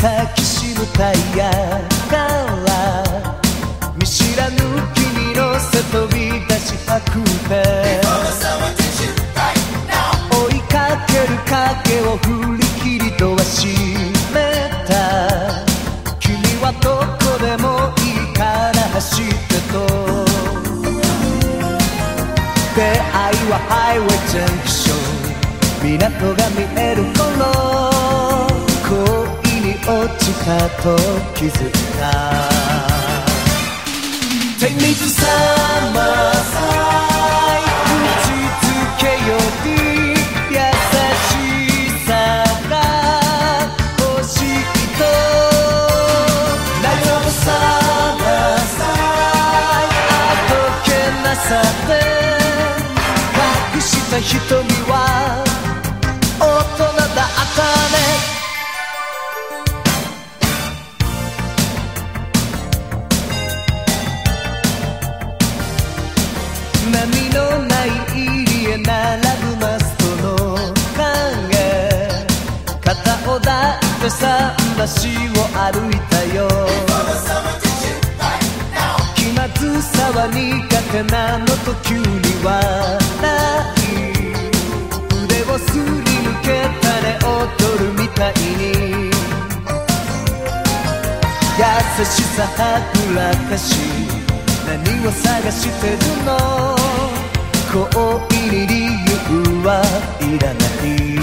抱きしむタイヤから見知らぬ君の背飛び出したくて。追いかける影を振り切りとはしめた。君はどこでもいいから走ってと。出会いはハイウェイジャンクション。港が見える頃。落ちたと気づいた Take me to summer side 打ちつけより優桟橋を歩いたよ。気まずさは苦手なのと急にはない腕をすり抜けたね踊るみたいに。優しさはぐらかし何を探してるの？恋に理由はいらない。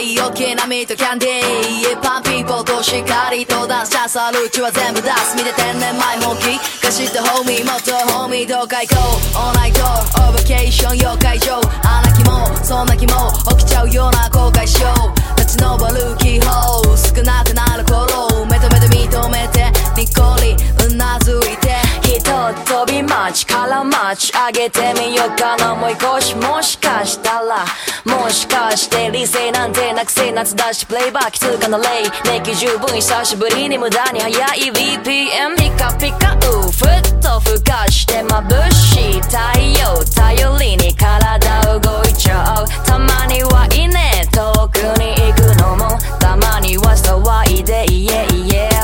い余計なミートキャンディーパンピーポーとしっかりとダンスチャンスあるうちは全部出す。見て天然前本気貸してホー。ミーもっとホーミーどっか行こう。オーナイトオーバケーション妖怪上穴気もそんな気も起きちゃうような後悔しよう。立ち上るキーホー少なくなる頃目と目で認めて。にっこりうなずいて一飛び待ちから待ち上げてみようかなもう少しもしかしたら。もしかして理性なんてなくせ夏だしプレイバー気づかなレイ熱気十分久しぶりに無駄に早い BPM ピカピカうふっとふかして眩しい太陽頼りに体動いちゃう。たまにはいいね遠くに行くのも。たまには騒いでイエイエ知り合いの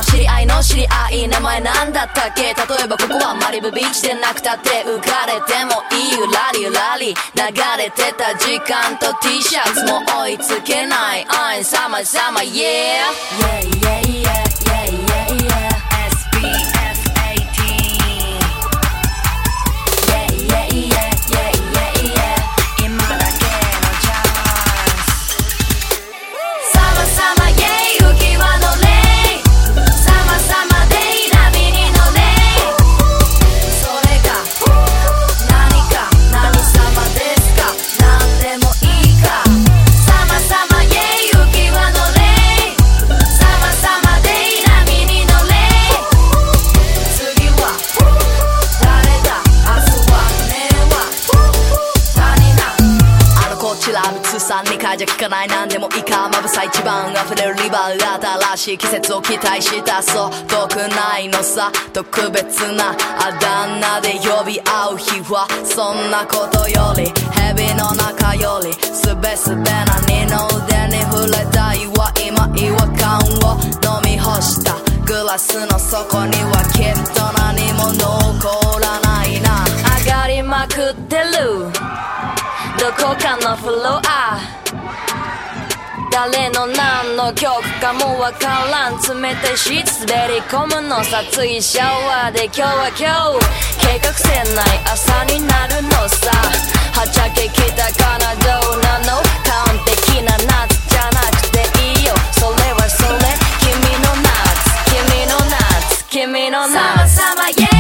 知り合い名前なんだったっけ？例えばここはマリブビーチでなくたって浮かれてもいいゆらりゆらり流れてた時間と T シャツも追いつけない。I'm summer summer yeah yeah yeah yeah yeah yeah じゃ聞かない何でもいいかまぶさ一番溢れるリバー新しい季節を期待した。そう遠くないのさ特別なあだ名で呼び合う日はそんなことより蛇の中よりすべすべな二の腕に触れた。いわ今違和感を飲み干した。グラスの底にはきっと何も残らないな上がりまくってるどこかのフロア誰の何の曲かもわからん冷たいシーツ滑り込むのさついシャワーで今日は今日計画性ない朝になるのさはちゃけきたかなどうなの完璧な夏じゃなくていいよそれはそれ君の夏君の夏君の夏サマサ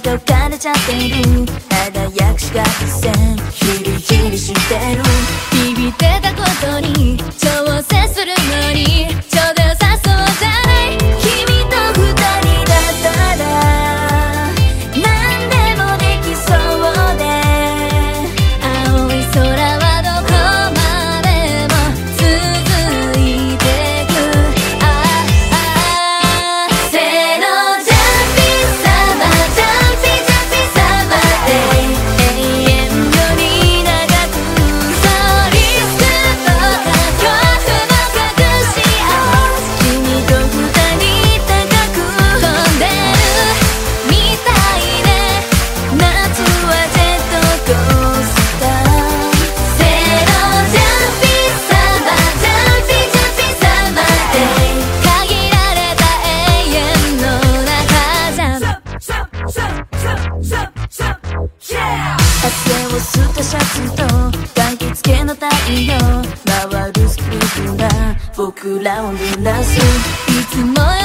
ねなんかれちゃってる肌やくしが一線ヒリヒリしてる。響いてたことに挑戦するのに。僕らを濡らすいつも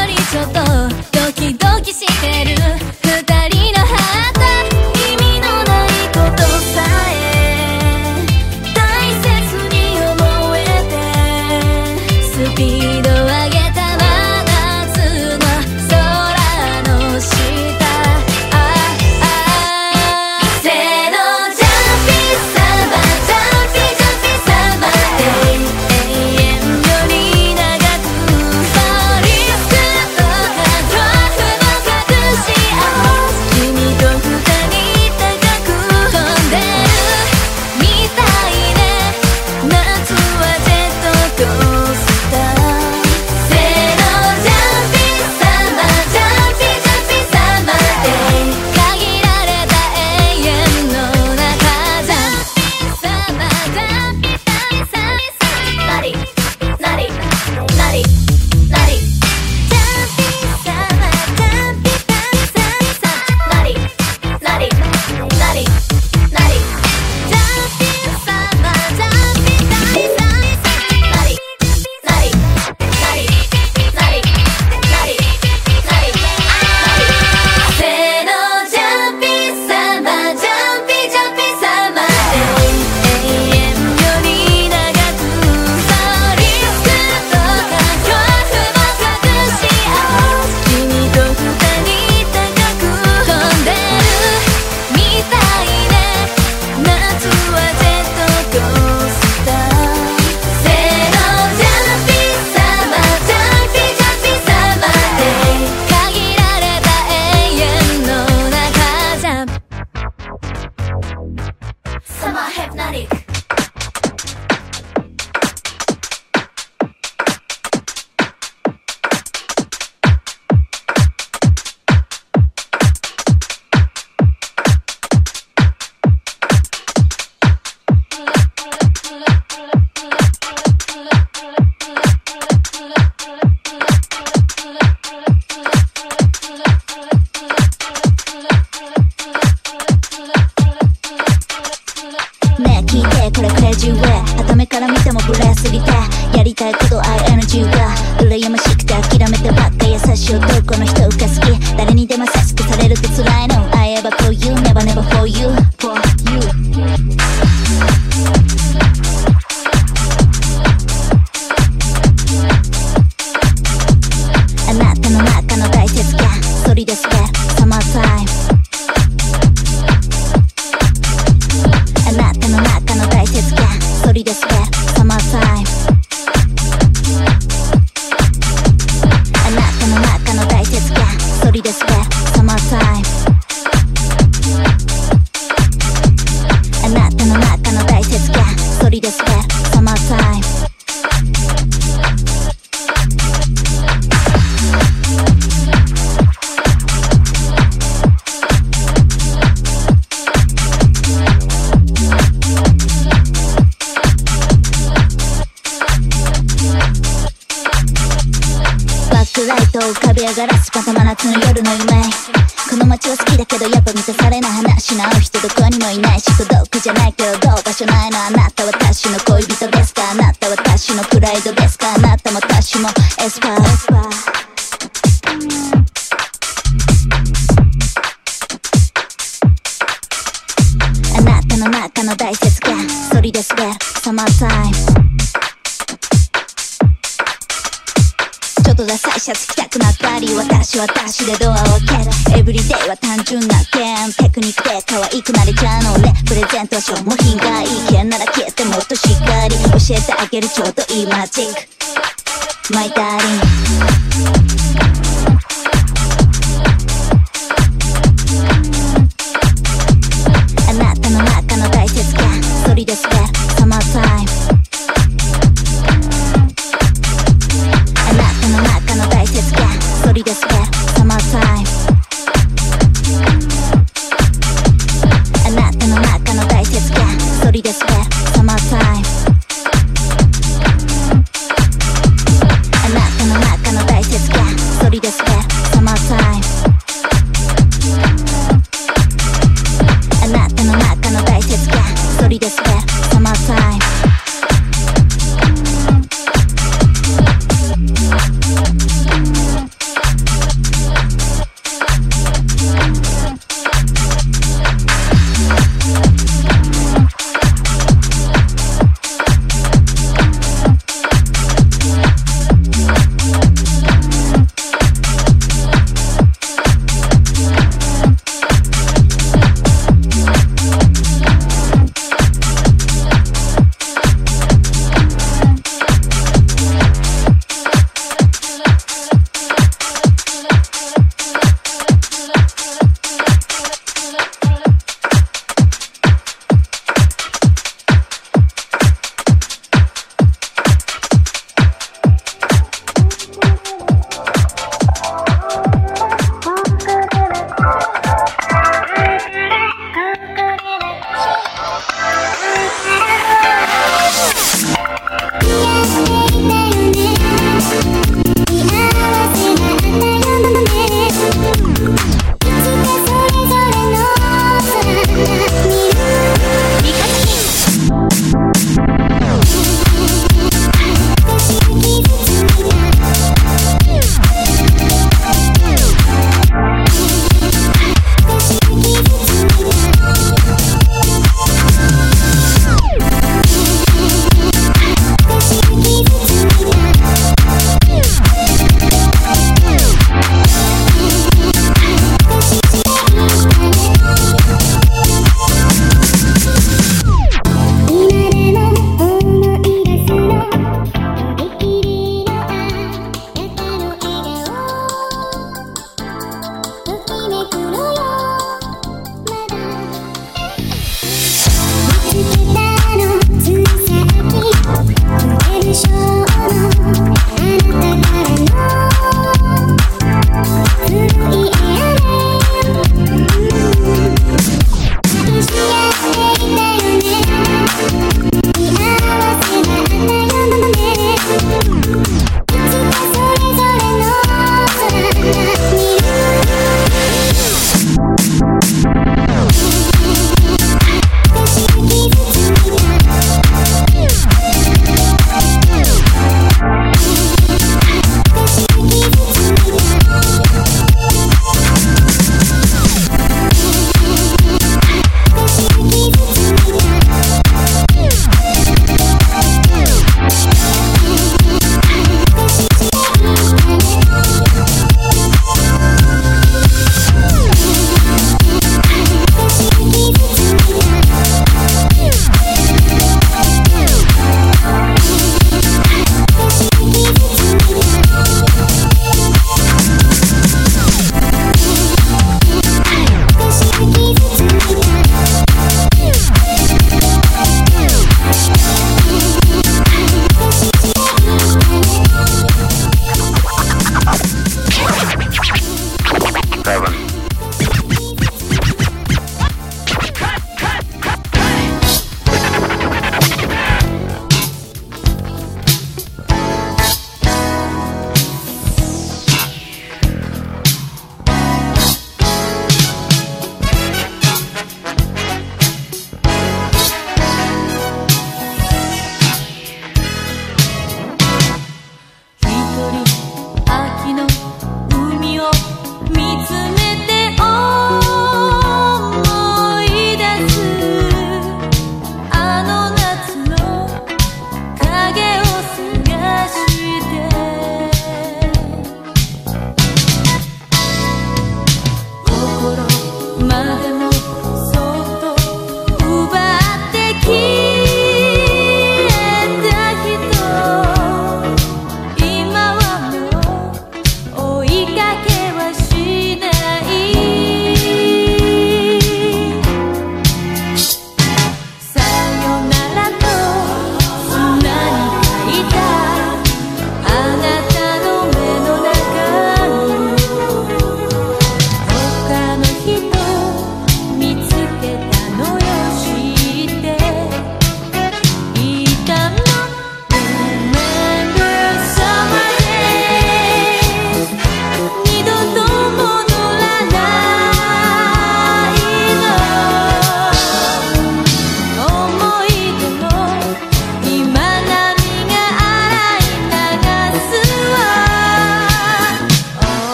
るエブリデイは単純な剣テクニックで可愛くなれちゃうのね。プレゼント商品がいい剣なら消えてもっとしっかり教えてあげるちょうどいいマジックマイダーリン。あなたの中の大切さそ人ですか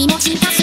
君も近し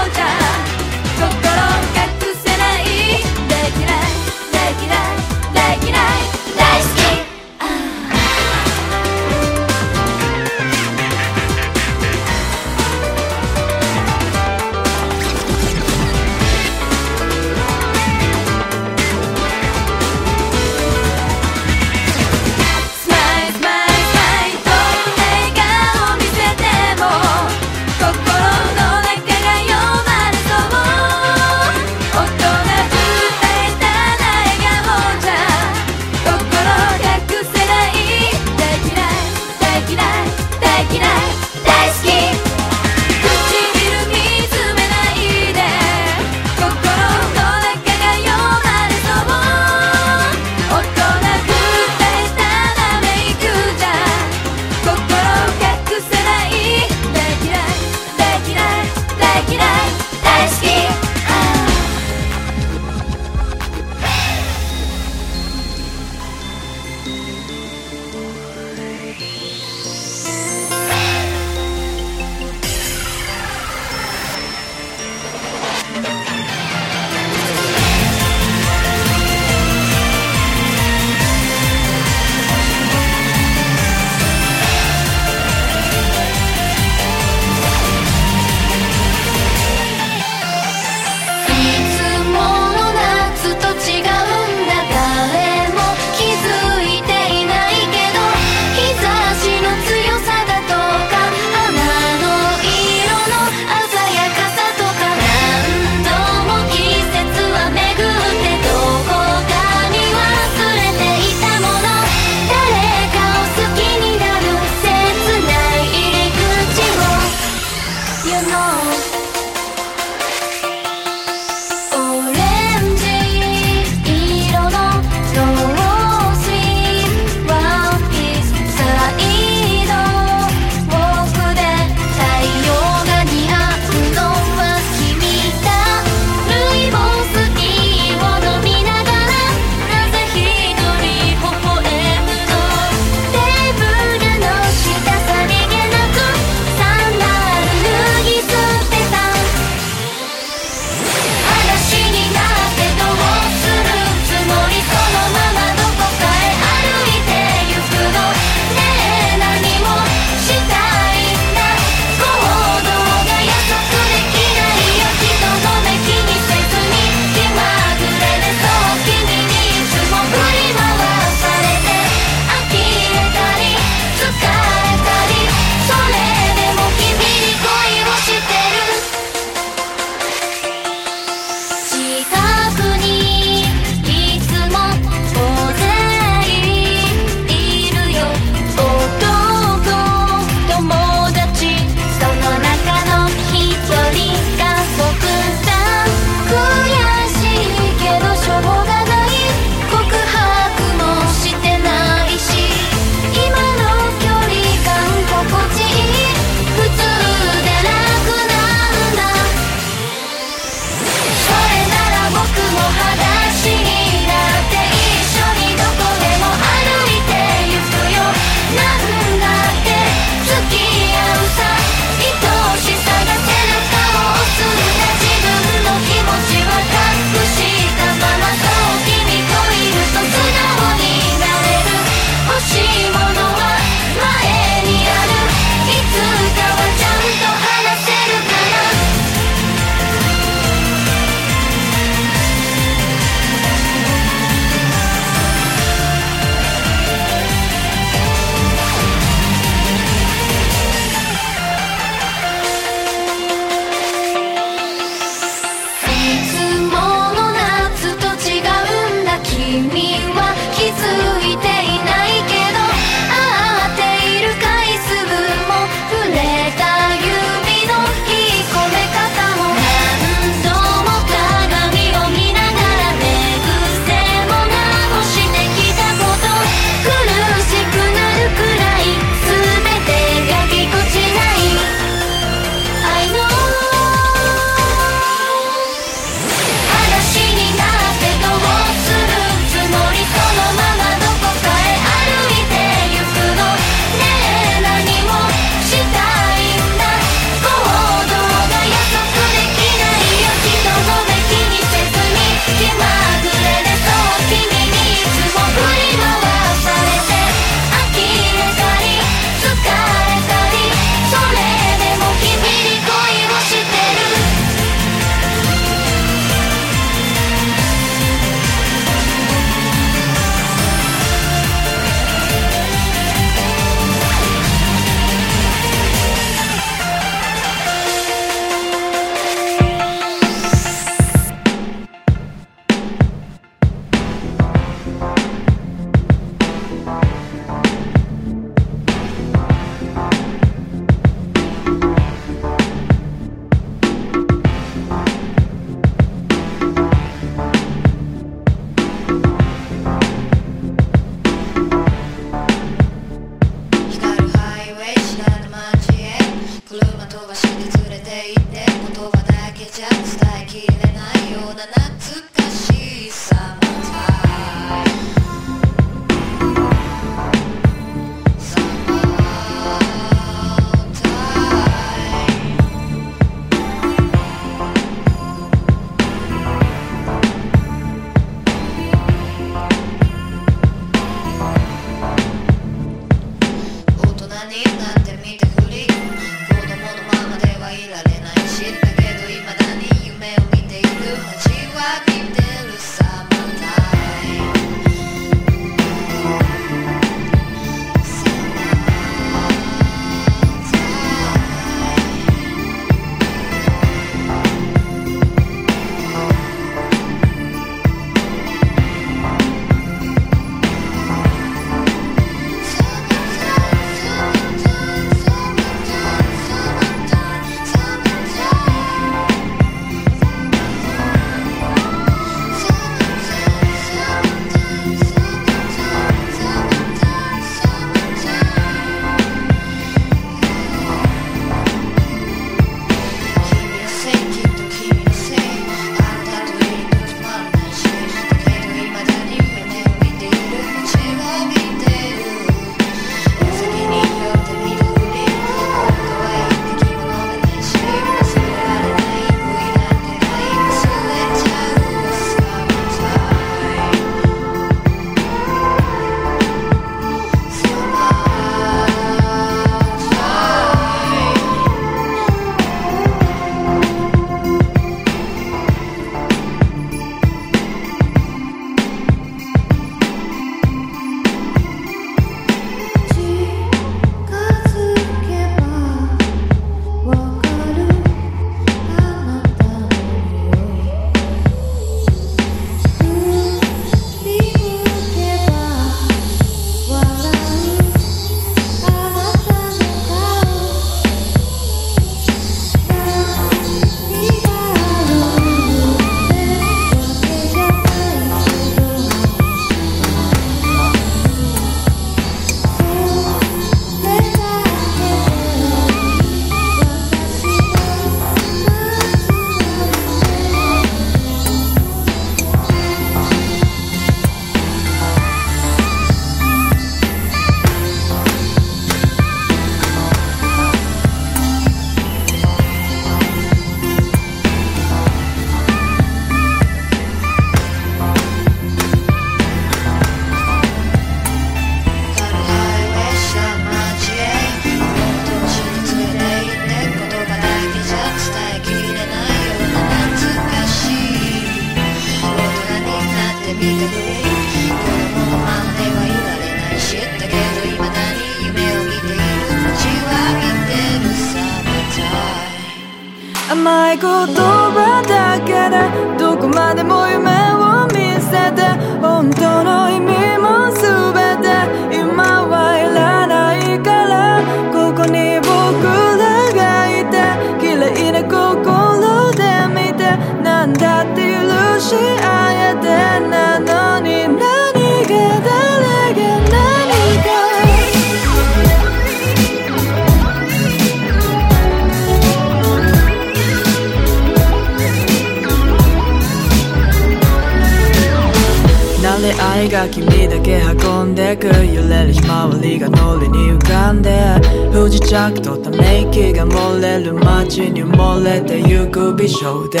衣で。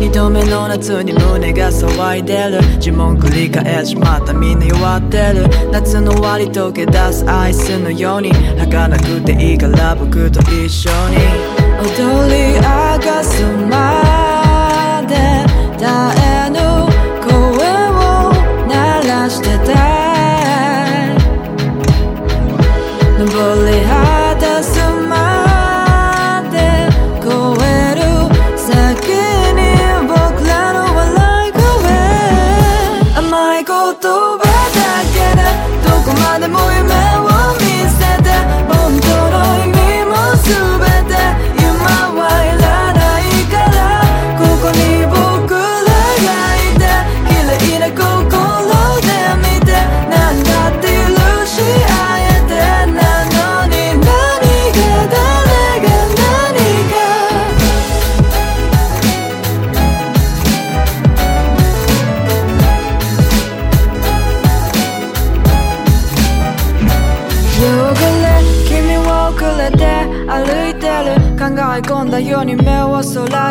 二度目の夏に胸が騒いでる。呪文繰り返しまたみんな弱ってる。夏の終わり溶け出すアイスのように。儚くていいから僕と一緒に。踊り明かすまで耐え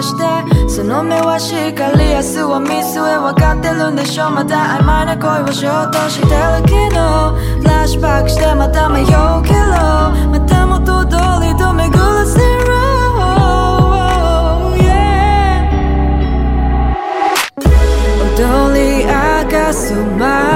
してその目はしっかり明日は見据え分かってるんでしょまた曖昧な恋をしようとしてる昨日フラッシュバックしてまた迷うけどまた元通りと巡るゼロ、踊り明かす前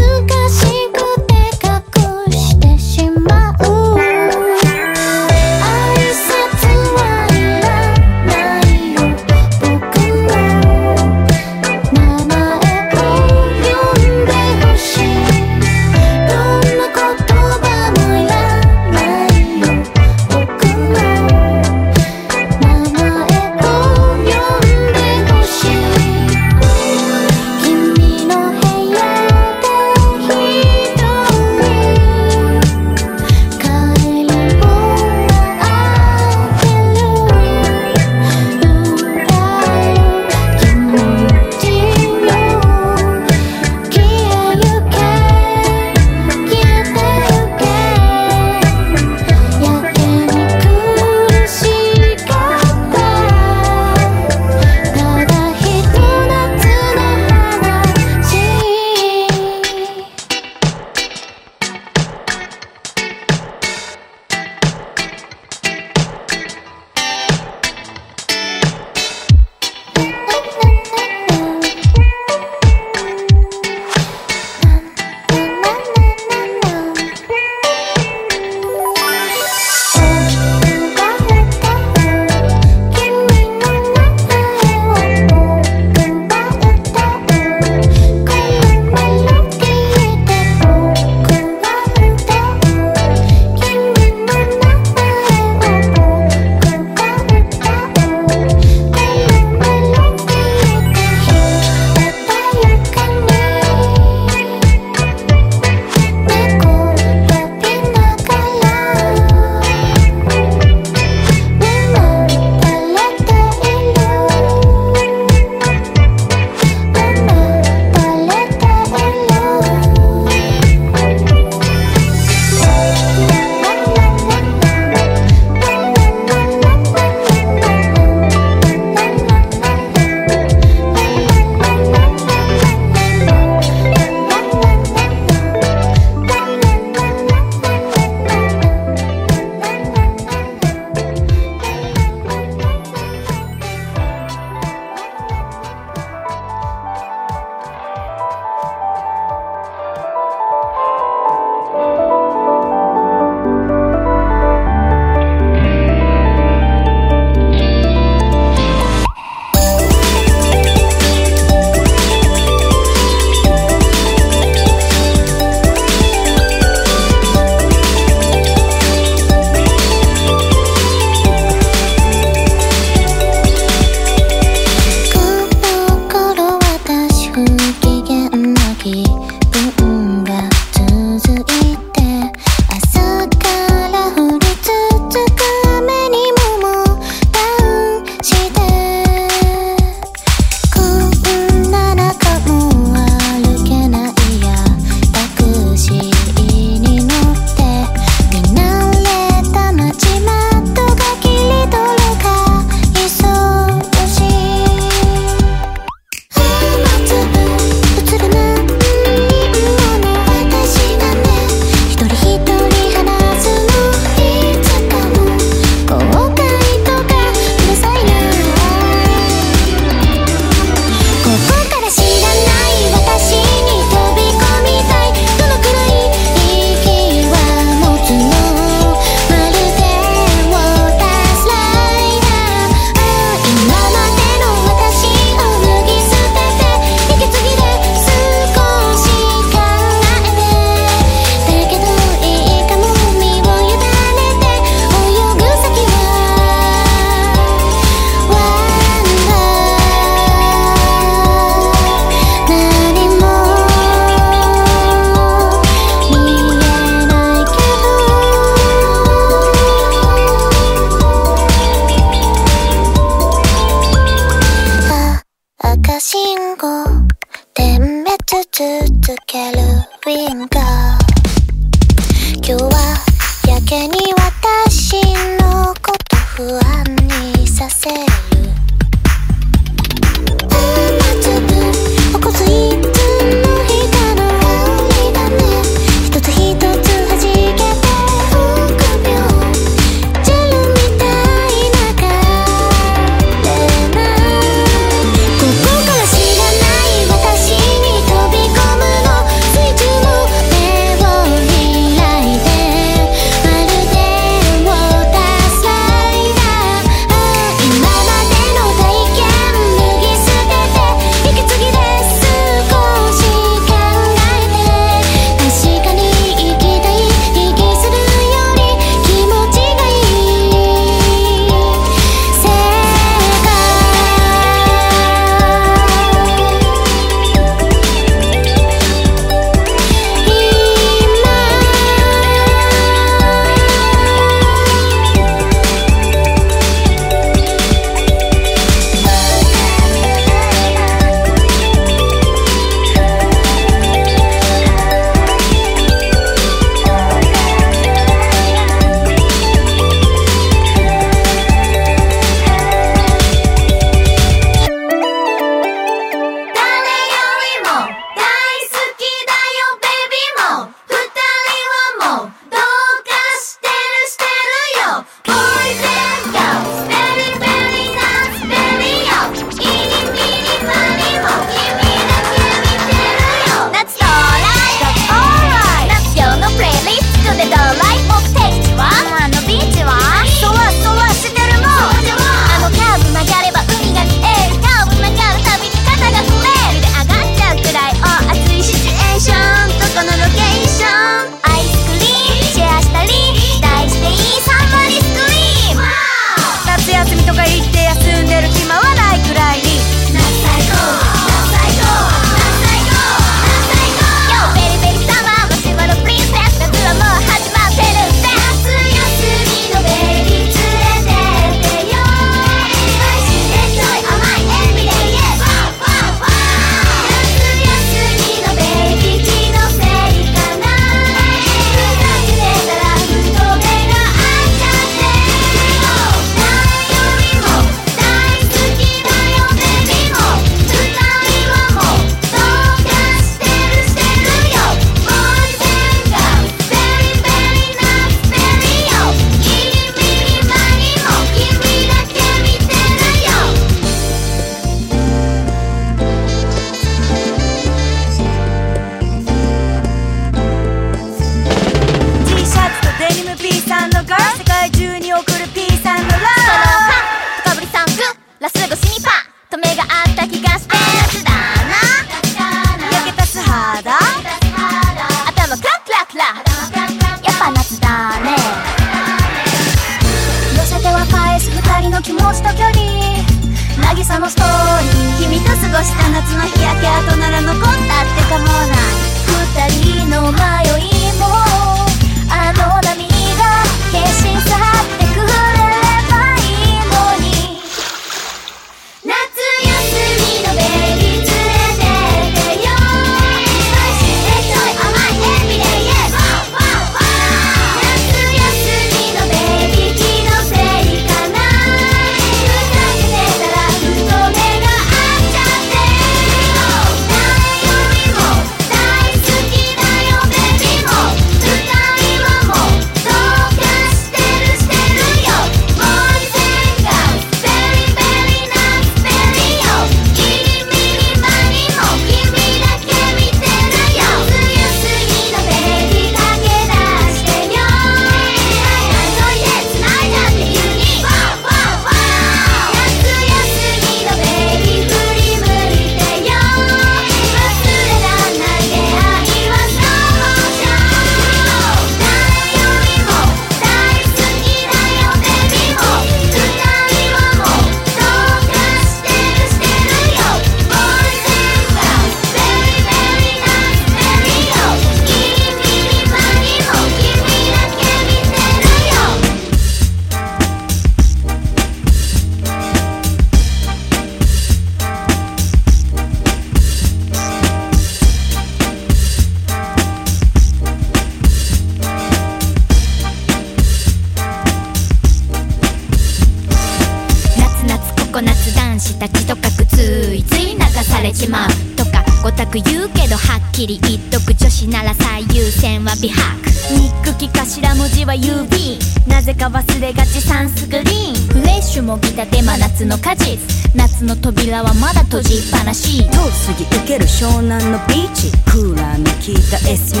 果実夏の扉はまだ閉じっぱなし。遠すぎ受ける湘南のビーチ。クーラーの効いた SUV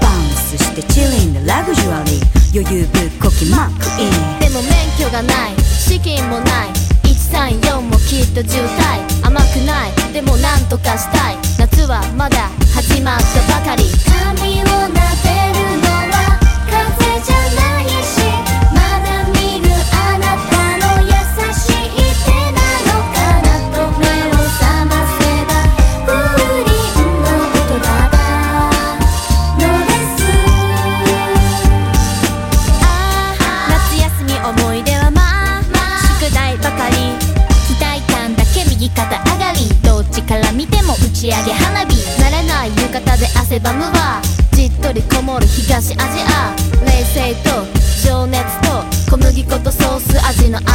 バウンスしてチリンでラグジュアリー余裕ぶっこきマックインでも免許がない。資金もない。134もきっと渋滞。甘くない。でもなんとかしたい。夏はまだ始まったばかり。髪を撫で見ても打ち上げ花火。慣れない浴衣で汗ばむわ。じっとりこもる東アジア。冷静と情熱と小麦粉とソース味の間。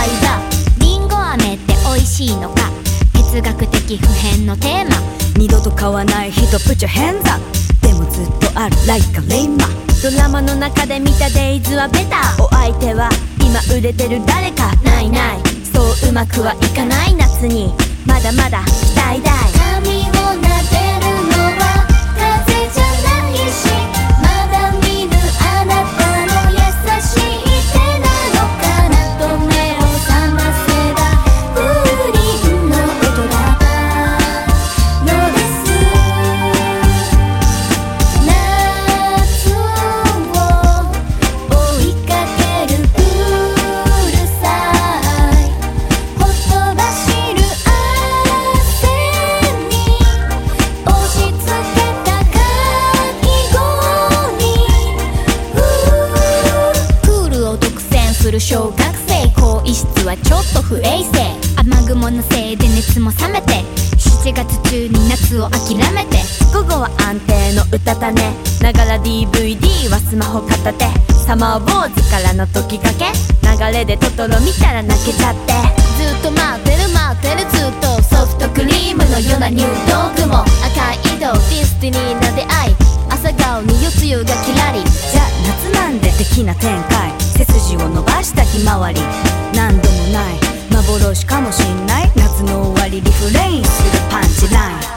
りんご飴って美味しいのか？哲学的普遍のテーマ。二度と買わない人プチョヘンザでもずっとあるライカレイマ。ドラマの中で見たデイズはベタ。お相手は今売れてる誰か？ないない。そううまくはいかない夏に。まだまだ期待大を諦めて午後は安定の歌だねながら DVD はスマホ片手。サマーウォーズからの時かけ。流れでトトロ見たら泣けちゃって。ずっと待ってる待ってる。ずっとソフトクリームのような入道雲。赤い色 destiny な出会い。朝顔に夜露がキラリ。じゃあ夏なんで的な展開。背筋を伸ばしたひまわり。何度もない。幻かもしんない。夏の終わりリフレインするパンチライン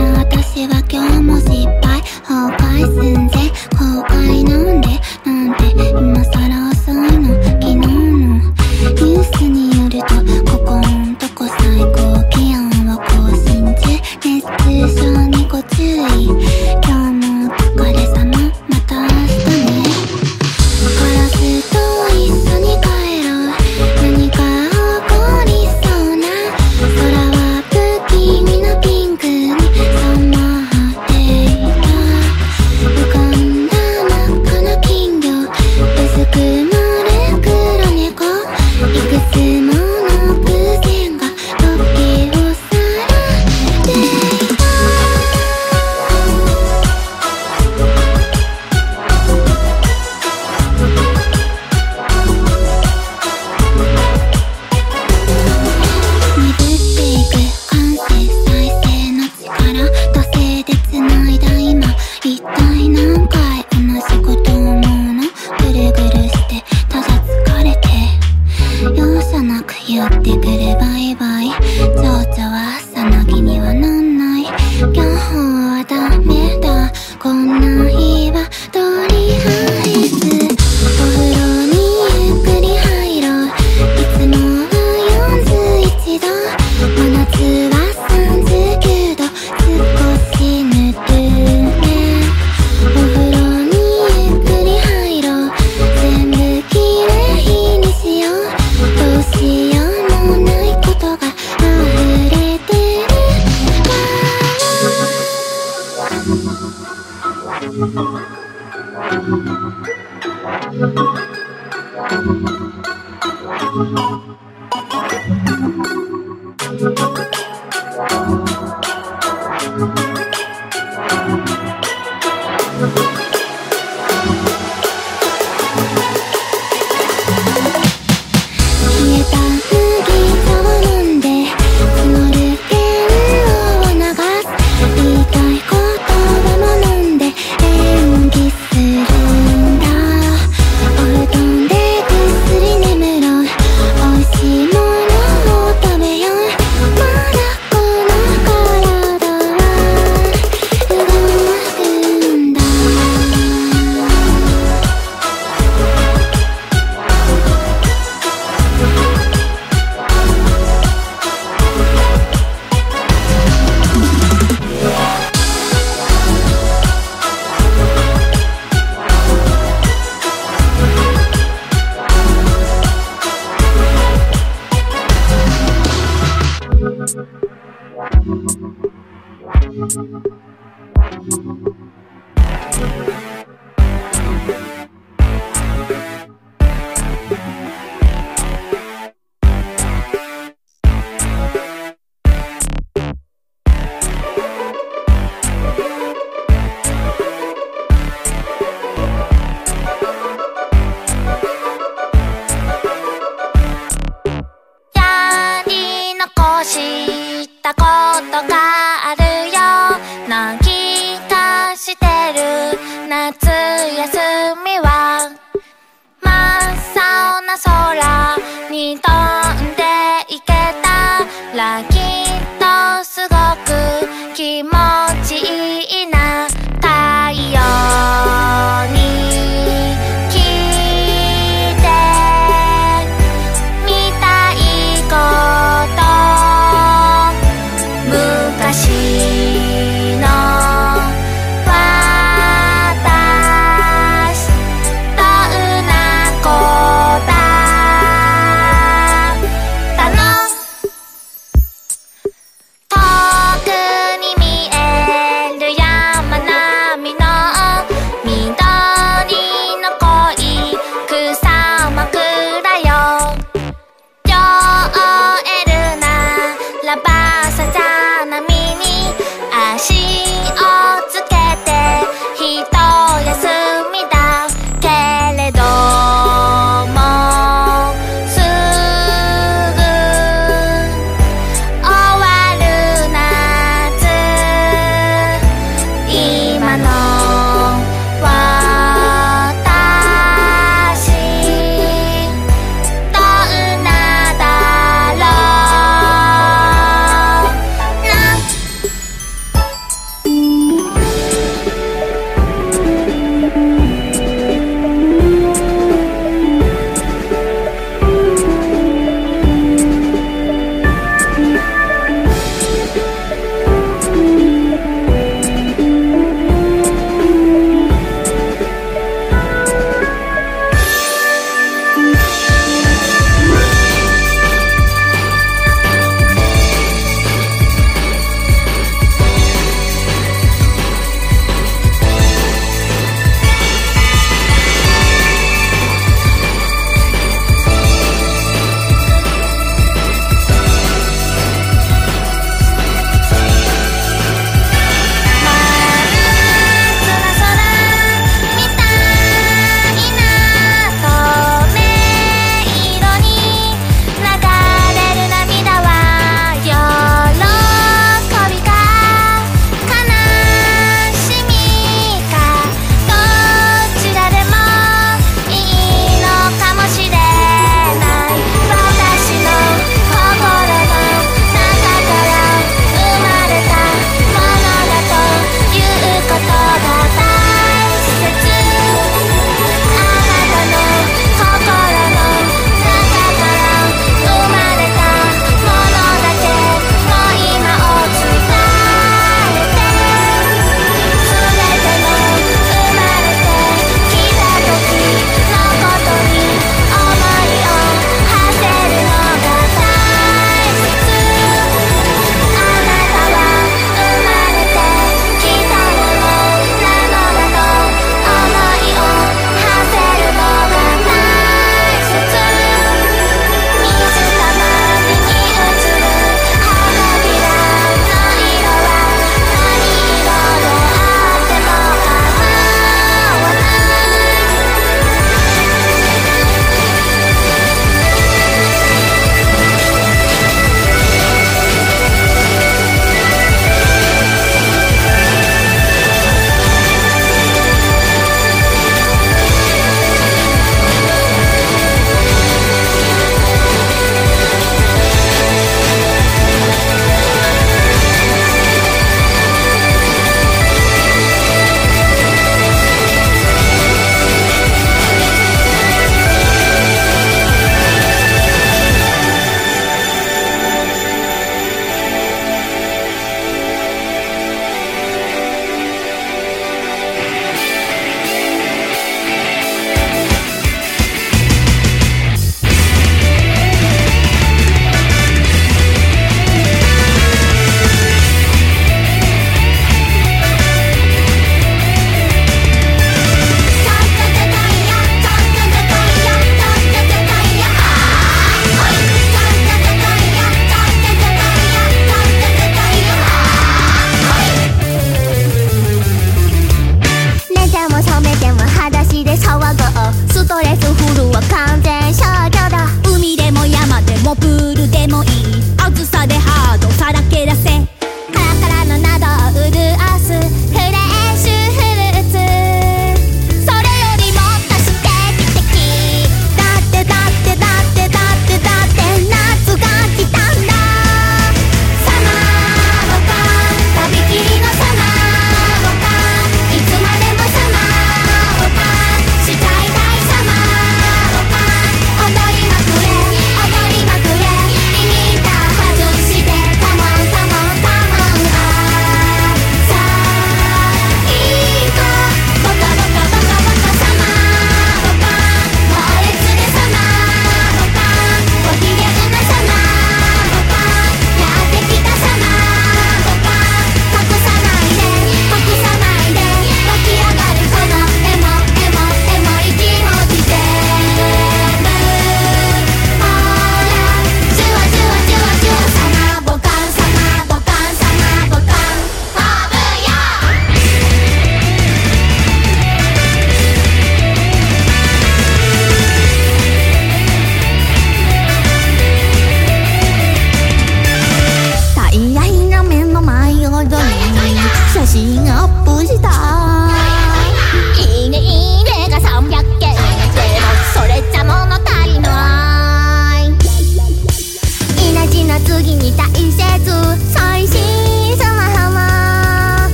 私は今日も失敗。崩壊寸前。後悔なんで。なんて今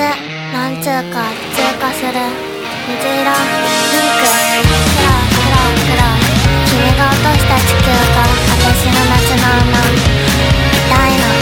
つなんつうか通過する。水色ピンク。ク黒クク君が落とした地球が私の夏のみ痛いの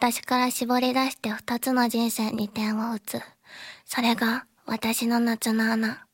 私から絞り出して二つの人生に点を打つ。それが私の夏の穴。